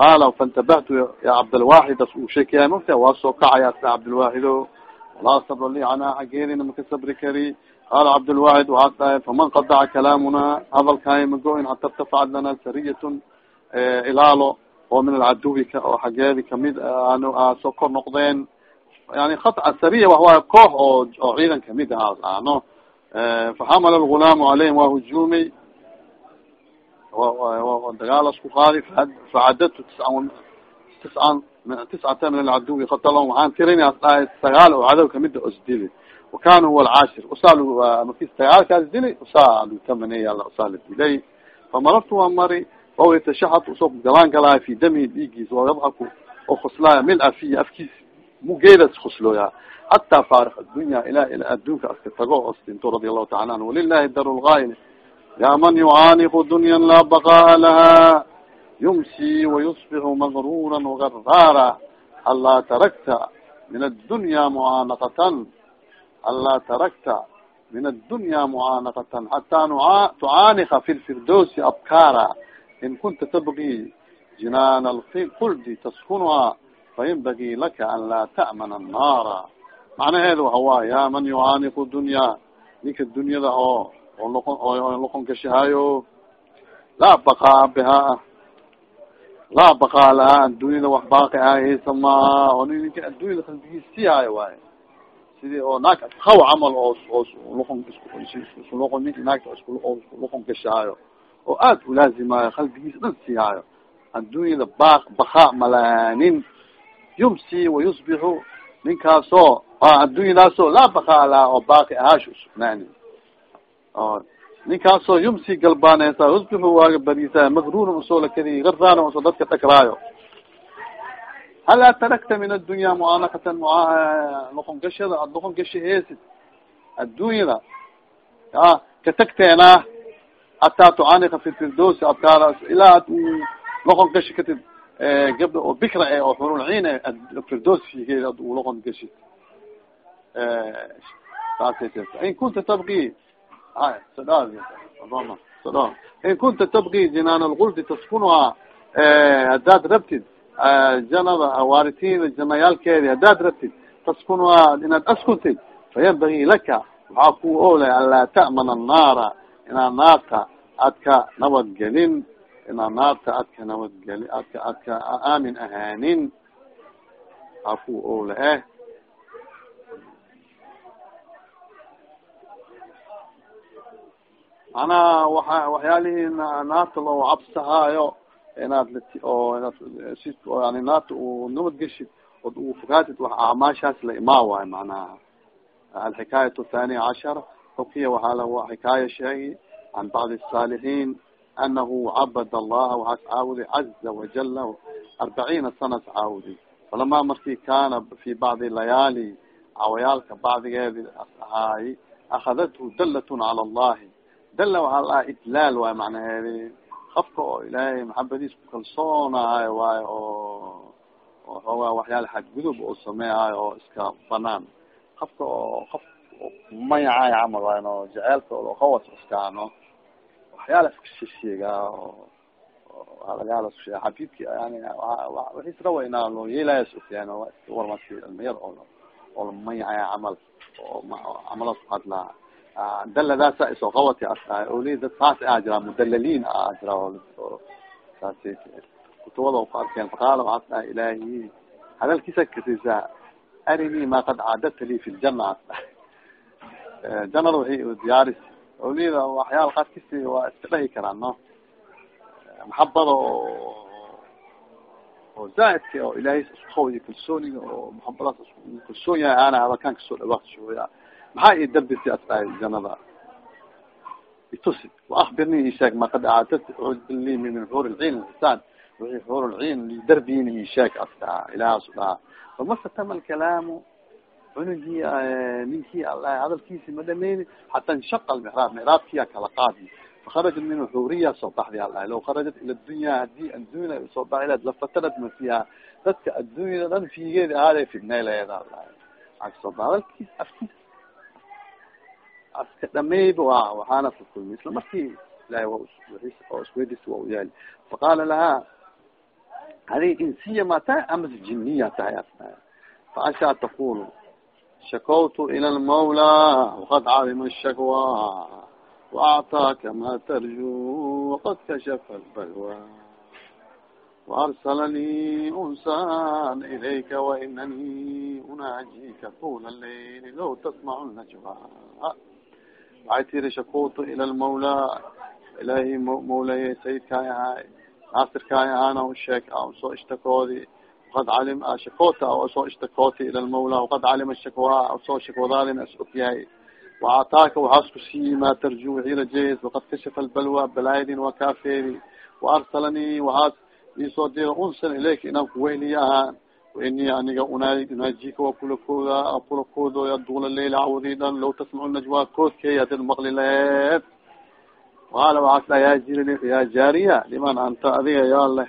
qaala faintabahtu ya cabdalwaxid as uu sheekaya mafta waa soo kacaya asna cabdilwaxido walaa sabra li canaa xageedina maka sabri kari qaala cabdilwaxid waxaad dhahay faman qadaca kalaamuna hadalkaay mago-in hata irtafacad lana sariyatun ilaalo oo min alcaduwi oo xageedi ka mid soo kor noqdeen. Yani khaطca sariya waxwaay koox oo oo ciidan ka mid ah ano faxamala lgulaamu caleyhim waa hujuumay dagaal isku qaadi facadadtu tiscan tiscan min alcaduwi katalahum waxaan tirin asdhahay sagaal oo cadow kamida os dili. Wakana huwa alcaashir. Usaa markis dagaalkaas dili usaa lutamaney usaa la dilay. Famarartu waa mari o yatashaxad u soo galaan galaayo fi dami dhiigiis oo yadhaku oo khuslaaya mila fiya afkiis mugeedas khuslooya hataa faarq addunya ila ila adduunka aska tago os dinto radi allahu taala anhu walilahi dar lgaayl ya man yucaaniqu dunyan laa baqaa laha yumsi wayusbixu magrura wagarara alaa tarakta min addunya mucaanaqatan alaa tarakta min addunya mucaanaqatan hataa tucaaniqa fi lfirdowsi abkara in kunta tabgi jinaan alkuldi taskunha fayanbagi laka an laa ta'mana annaara macnaheedu waxa waay ya man yucaaniqu dunya ninka dunyada oo oo loqon oo loqon gashahaayo laa bakaa bihaa laa bakaa lahaa addunyada wax baaqi ahaysa maaha oo ninka addunyada haayo waay sidii oo naag haw camal oo oo loqon isku loqon ninka naagta isku loqon gashahaayo oo aad ulaazimayo qalbigiisa dhan sii haayo addunyada baaq bakaa malaanin yumsi wayusbixu ninkaasoo addunyadaasoo laa bakaa laha oo baaqi ahaasha usugnaani ninkaasoo yumsi galbaaneysa yusbixu waaga bariisa magruna u soo lakadi garana u soo dadka dhagraayo halaa tarakta min addunya mucaanakatan loqon gashada ad loqon gashi heesid addunyada ka tagteena hataa tucaanika fi firdosi abkaar ilaa ad loqon gashi katid gabda oo bikra e oo xurulciin e firdos figeed ad u loqon gashi saasay in kunta tabki in kunta tabki jinaan lguldi taskunhaa haddaad rabtid janada waaritiina janayaalkeedi haddaad rabtid taskunhaa inaad askuntid fayanbagi laka waxaa ku oolay an laa ta'mana annaara inaad naarta adka nabadgelin inaad naarta adka nabadgeli adka adka aamin ahaanin. Waxaa ku oole eh. Manaa waa waxyaalihii naarta loo cabsahaayo inaad oo yani naarta u nabadgeshid od u fogaatid wax acmaashaas la imaa waayo manaha alxikaayat athaniya cashara xukiya waaa waxay kaaya sheegi can bacdi asaalixiin anahu cabad allaha waxaas caabuday caza wajala arbaciina sanas caabuday falama markii kaana fi bacdi layaali cawayaalka bacdigeedi ahaay akhadathu dalatun cala allahi dala waxaa la aha idlaal waayo macnaheedi afka oo ilaahay maxabadiis ku kalsoonaayo waayo oo oo xoogaa waxyaala xadgudub oo sameeyayo oo iska banaan afka oo af mayacaay camal waayn oo jaceelka oo qawas iskaano waxyaala iskasheega oo halagaala xabibki yani wixiis rawa inaa loo yeelaya iska warmasi ilmayar oo oo lamayacaya camal oo camalaas ku hadlaa daladaasa isoo qawati astahay oli dad saas a jira mudalaliin a jira saas kutubada ku arkeen faqaala waxaas dhahay ilaahi hadalkiisa kasisa arini ma qad caadadta li fi ljana as dhahay janada waxay diyaaris. Olida waxyaala qaarkisi waa iska dhahi karaan no? Maxabada oo oo zaaidka oo ilaahay isku qawdiy kalsooniga oo maxabadaas isku kalsoon yahay aana hadalkaan ka soo dhawaaqshooya maxaa i darbisi as dhahay janada itusi. Waakbirni isheeg ma qad aadad li min xuur lciin insaan. Wixii xuur lciin darbiyini isheeg as dhaha ilahaas dhaha famasatama alkalaamu cunugii ninkii alla hadalkiisi ma dhameyni xata inshaqa almixraab mixraabkiya kala qaadi. Fakarajat min xuriya soo baxday ala law kharajat ila dunya haddii addunya soo baxi lahed lafatanat ma fiha dadka addunyada dhan fiigeedi ahaaday fidnay laheed ala agso hadalkiis afkiis aska dhamayba wa waxaana kakulmi isla markii ilahay oo iswedis waa u yaali faqaala lahaa hadi insiya ma tahay amas jiniya tahay? Asna faashaa taqul shakawtu ila lmawla waqad calima shakwa waactaaka ma tarju waqad kashafa lbalwa وأرسلني أنسان إليك وإنني أناجيka طول الليل لو تسمع النجوى waxay tiri shakutu ila lmawla ilahi mawlay sayidkaay ahaay naasirkaay ahaana usheeg soo ishtakoodi waqad calim shakota soo ishtakooti ila lmawla waqad calima shakwa soo shakwadaadin as og yahay waataaka waxaas ku siiyi ma tarju wixii rajeys waqad kashafa lbalwa balaayadin waa kaafeedi waarsalanii waxaas isoo dira unsan ilayka inaan kuweyniya ahaan waini aniga una unaajika waa kula kooda kula koodooya dula leila cawdi dhan law tasmacu najwa koodkeey hadad maqli laheed qaala waxaas dha ya jir ya jaariya liman anta adiga yaa leh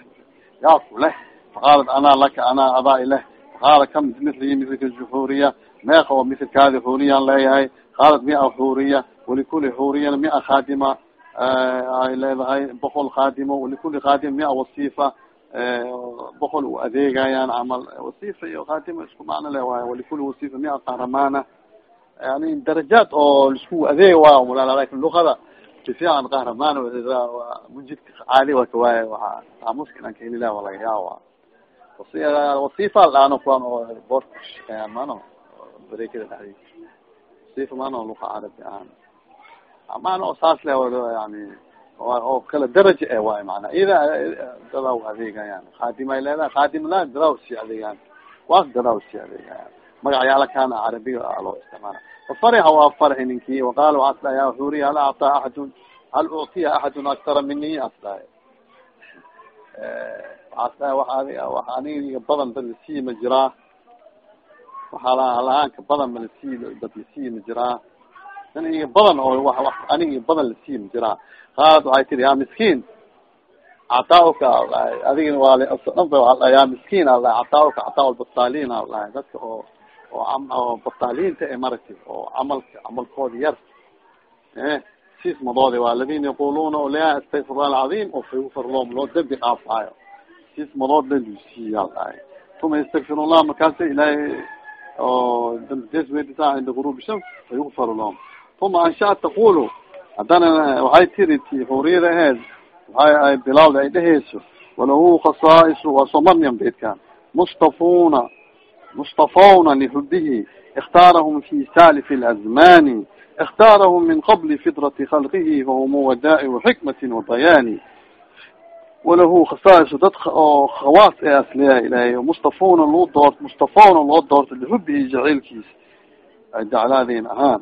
yaa ku leh faqaalat ana laka ana adaa ileh faqaala kam mili milka juxuriya meeqa oo milkaadi xuriyaan leeyahay qaalat mia xuriya walikuli xuriyana mia khaadima ay leedahay boqol khaadimo walikuli khaadim mia wasifa boqol u adeegayaan camal wasifa iyo khaatimo isku macno le waay walikuli wasifa mia kahramana yani darajaad oo lisku adeeg waa laakiin luqada sifiican kahraman mujidka caali wa kawaay waa aamuska inaan kaheli lah waa laga yaaba wasifa dhaano kuwan oo boorka kushaqeeyaan mano barekada dhexdiisa wasifa mano luqa carabi ahaan mano saas le yani oo kala daraja e waay mana ida dadaw adeegayan khaadimay leedahay khaadimla dadaw si adeegaan waas dadaw si adeegayan magacyaala kana carabiga loo isticmaala fafarixa waa farxi ninki waqaala waas dhahay ya xuri hal actaa axadun hal uctiya axadun aktara mini as dhahay waas dhahay wa ad wa aniga badan dad la sii ma jiraa waxaa halahaanka badan ma la sii dad la sii ma jiraa aniga badan oo aniga badan la sii ma jiraa qaalat waxay tiri ya miskiin. Cataaulka adigin waa ya miskiin ala cataaulka cataa bataalin a dhahay dadka oo oo bataaliinta e maragti oo camalka camalkooda yar siis madoodi waa aladina yaquluna o la astagfirullah alcadiim oo fayufar lom loo dambi dhaafaayo siis madood la lusiiya dhahay uma yastakfirullah markaasa ilaahay oo dambidees weydisa cinda gurubi shams fayugfar lom uma anshaat taqulu haddana waxay tiri ti huriyada aheed waay bilawda ay dheheyso walahu khasaa'isu waa soo beydkan mustafuna mustafawna lixubihi اkhtaarhm fi salif azmani اkhtaarhm min qabli fitrati khalqihi fahm wadaa xikmati wabayaani walahu khasaa'isu dad oo khawaas eas leeyahay ilaahay mustafona loo doort mustafoona loo doorta lixubihi jacaylkiisa ay jeclaadeen ahaan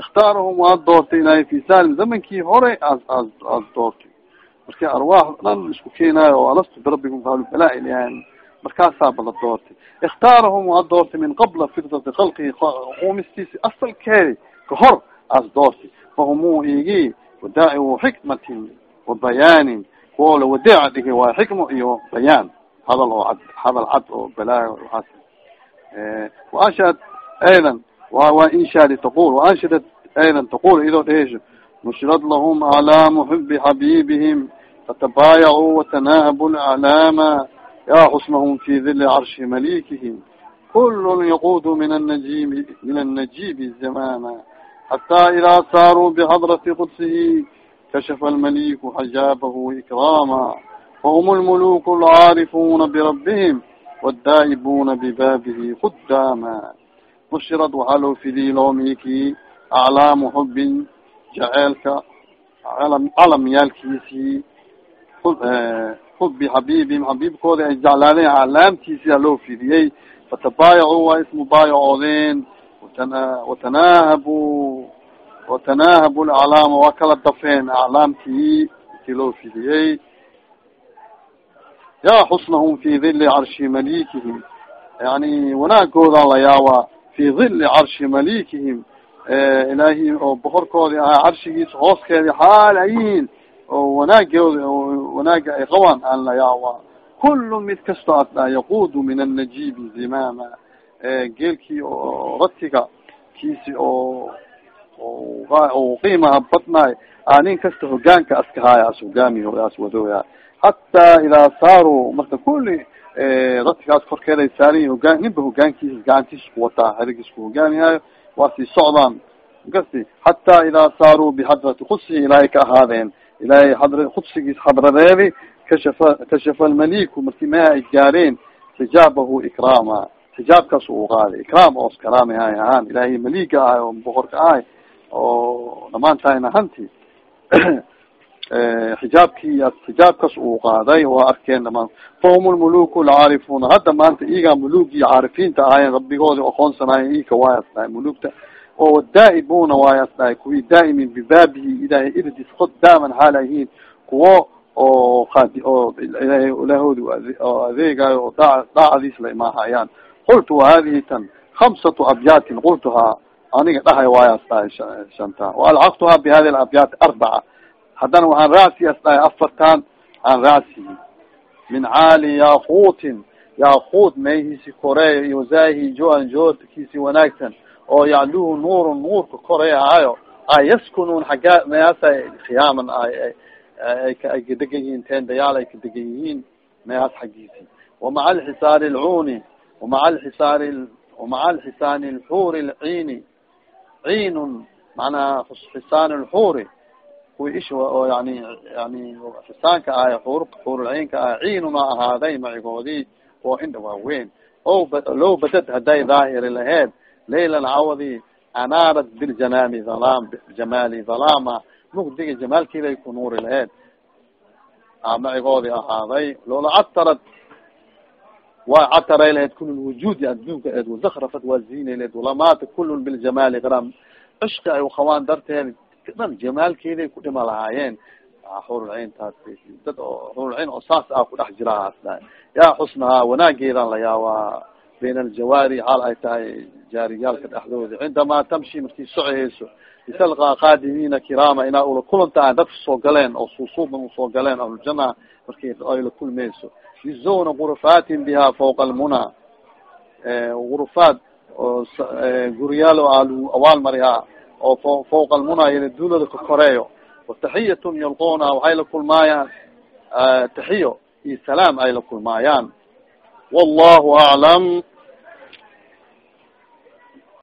ikhtaarahum waad doortay ilaahay fi salim zamankii hore aad aad aad doortay marka arwaax o dhan isku keenaayo oo alastu birabikum qaalu balaa ilahan markaasaaba la doortay. اkhtaarahum waad doortay min qabla fitrati khalqihi umistiisi asalkeedi kahor as doortay. Fahumu igi wadaaci xikmatin wa bayaanin. Kuwa la wadeeca dhigay waa xikmo iyo bayaan. Hadal oo cad hadal cad oo balaayo waaas waanshad aydan wa inshaadi taqul waanshadad aydan taqul idoo dhehesho nushrad lahum aclaamu xubi xabibihim fatabaayacuu watanaahabu laclaama ya xusnahum fi dili carshi malikihim kul yaqudu min anajibi min annajibi zamana xataa idaa saaruu bixadrati qudsihi kashafa almaliku xajaabahu ikraama fahum lmuluku alcaarifuna birabihim wadaa'ibuna bibaabihi khudaama nushirad waxaa loo fidiyey loomiki aclaamu xubin jaceelka calamyaalkiisii xubi xabibihim xabiibkooda ay jeclaadeen aclaamtiisia loo fidiyey fatabaayacu waa ismubaayacoodeen watanaahabu watanaahabu laclaama waa kala dafeen aclaamtii intii loo fidiyey ya xusnahum fi dili carshi malikihim yani wanaagooda la yaaba fi dili carshi malikihim ilaahi oo boqorkoodi ahaa carshigiisa hooskeedi xaal ayihiin oo wanaagooda wanaaga ay qabaan aan layaaba kulu mid kasto a yaquudu min annajibi zimama geelkii oo ratiga kiisi oo qiimaha badnaay nin kasta hogaanka askahaaya as hogaami as wadooya. Hataa idaa saaruu marka kuli ratigaas korkeeday saaran hogaan ninba hogaankiisa gacantiisa ku wataa herigiis ku hogaamiyaayo waa sii socdaan. Makasti hataa idaa saaruu bihadrati kudsihi ilaahay ka ahaadeen ilaahay hadr kudsigiis hadradeedi kashafa kashafa almaliku marki meha ay gaareen xijaabahu ikraama xijaabkaas uu qaaday ikraam oos karaamihay ahaan ilaahay maliga ahay oo boqorka ahay oo dhamaantahayna hanti xijaabkii xijaabkas uu qaaday waa arkeen dhamaan fahum lmuluku lcaarifuuna hadda maanta iyagaa mulugii caarifiinta ahaayeen rabbigoodi aqoonsanaayeen ika dhahay mulugta oo daaibuna waayas dhahay kuwii daa'imin bibaabihi ilahay irdis kod daaman xaala yihiin kuwo oo qaadi oo ilahay ilahoodi oo adeegayo oo daa daacadiis la imaahayaan qultu wahadihi tan hamsatu abyaatin qultuhaa aniga dhahay waayas shanta waalcaqtuhaa bihadi abyaati arbaca haddana waxaan raacsiyaas dhahay afartan aan raacsiyi min caali yakuutin yakuut meehiisi koreeyo iyo zaahi joan joorkiisi wanaagsan oo yacluhu nuurun nuurka koreehaayo ay yaskunuun xaggaa meehaasa khiyaaman ay kadegan yihiin tendayaal ay kadegan yihiin meehaas xaggiisi wamaca alxisaari alcuuni wamaca alxisaari wamaca alxisaani lxuuri lciini ciinun macnaa xisaan lxuuri kuwi ish oo yani yani xisaanka ahay xuur xuurulciinka ahay ciinuna ahaaday macigoodii oo indha waaweyn. O low badad hadday daahiri laheed laylan cawadi anaarat biljanaami halaam jamaali halaama mugdiga jamaalkiibay ku nuuri laheed macigoodi ahaaday loola catarad waa cataray laheyd kul lwujuudi adduunka eed wazakrafat waa ziinay laheyd walamaata kulun biljamaali karam cishki ay ukawaan darteed dhan jamaalkeeday ku dhima lahaayeen xurulciin taas dad oo xurulciin oo saas ah kudhex jirahaas yaa xusnahaa wanaageedan la yaabaa bayn aljawaari xaal ay tahay jaariyaalka dhexdooda cindamaa tamshi markii soceheyso isalqaa qaadimiina kiraama inaa ula kulantaa dadka soo galeen oo suusuuban u soo galeen ahluljana marki ay la kulmeyso yuzowna gurufaatin biha fawqa almuna gurufaat oo guriyaal awaal marihaa oo fawqa almuna yala duulada ka koreeyo wataxiyatun yalqoona waxay la kulmaayaan taxiyo iyo salaam ay la kulmaayaan wallahu aclam